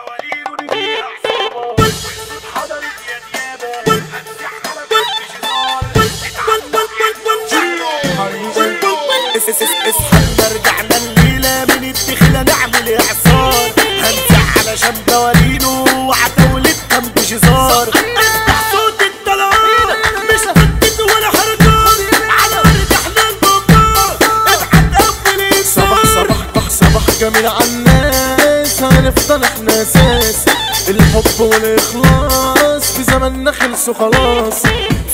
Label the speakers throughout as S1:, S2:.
S1: Tawali. هنفضل إحنا أساس الحب والإخلاص في زماننا خلصوا خلاص.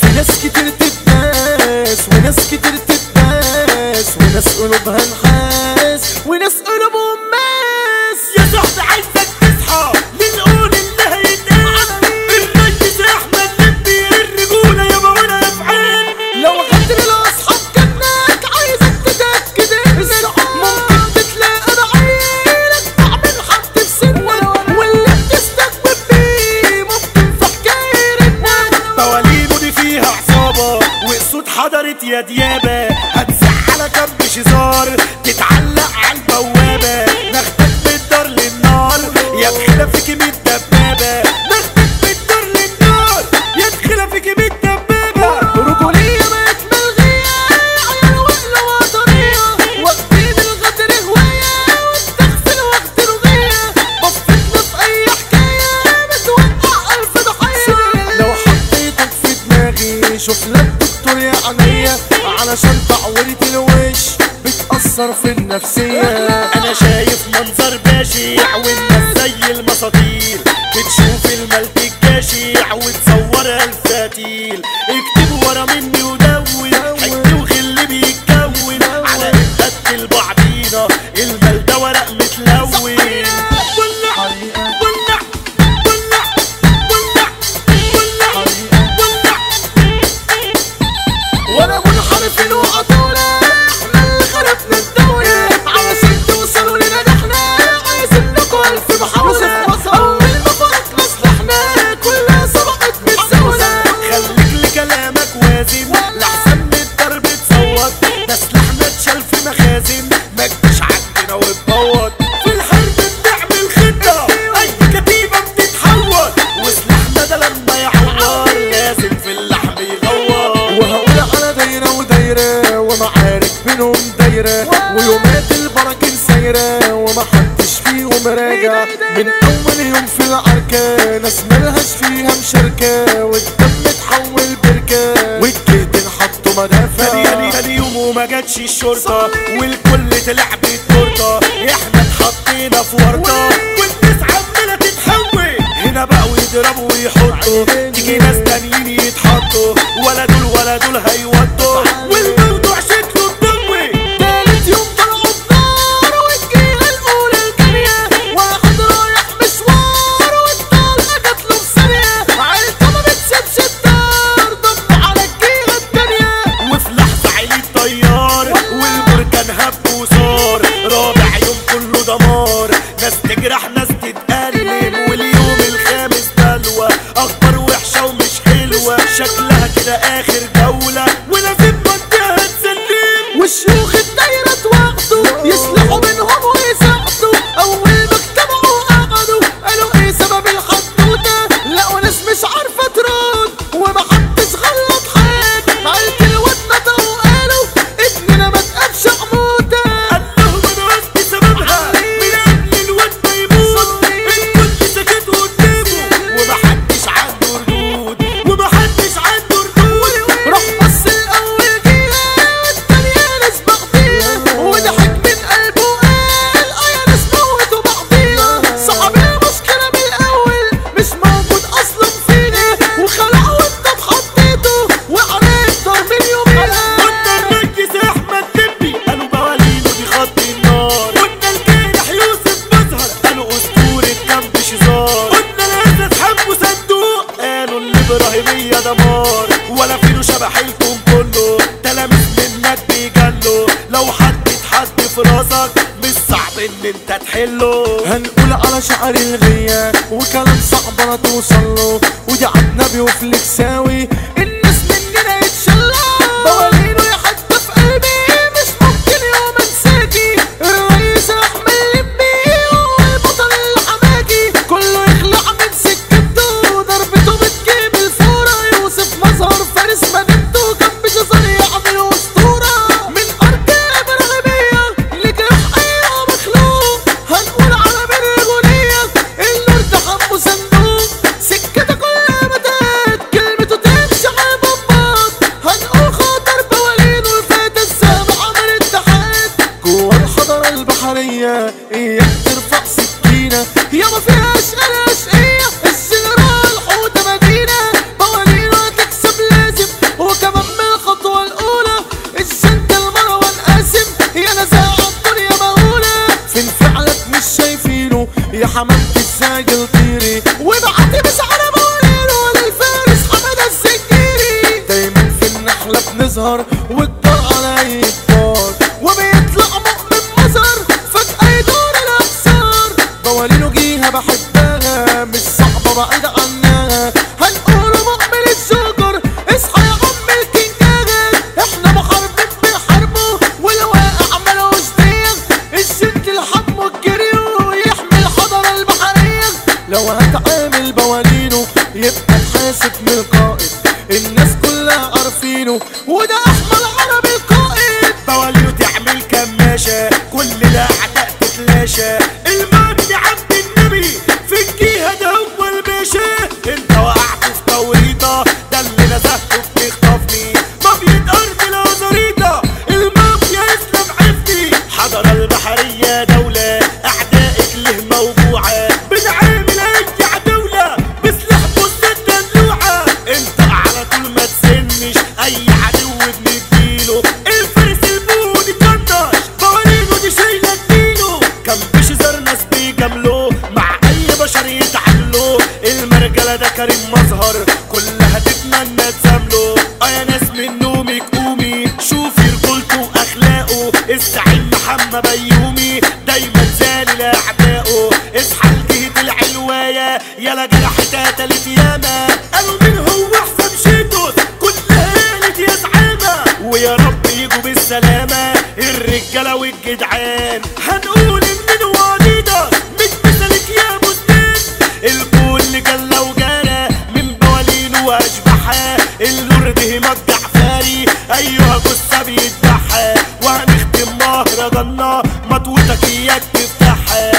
S1: في ناس كتير تتناس وناس كتير تتناس وناس قلوبها نحاس وناس قلوبها Yeah, yet, yeah. صرف النفسية. أنا شا... البراكين سايرة وما حدش فيهم راجع. من أول يوم في العركة ناس ملهاش فيها مشاركة والدم اتحول بركة والكيتين حطوا مدافع.
S2: تاني تاني يوم وما جاتش الشرطة. والكل طلع بالتورتة. إحنا اتحطينا في ورطة. والتسعة عمالة تتحول هنا بقوا يضربوا ويحطوا. تيجي ناس نجرح ناس حلو.
S1: هنقول على شعر الغياب وكلام صعب لا توصل له. ودي
S2: نسهر علي لا وبيع مينو
S1: وده احمد عربي القائد
S2: بواليو تعمل كماشة كل ده اعداء تتلاشى. سلامة الرجالة والجدعان. هنقول إن الوالدة مش مثلك يا بستان. الكل جلة وجرى من بوالين وأشباحها النور دهمات جعفاري أيوه جثة بيذبحها وهنختم مهرجانا مطوتك إياك تفتحها.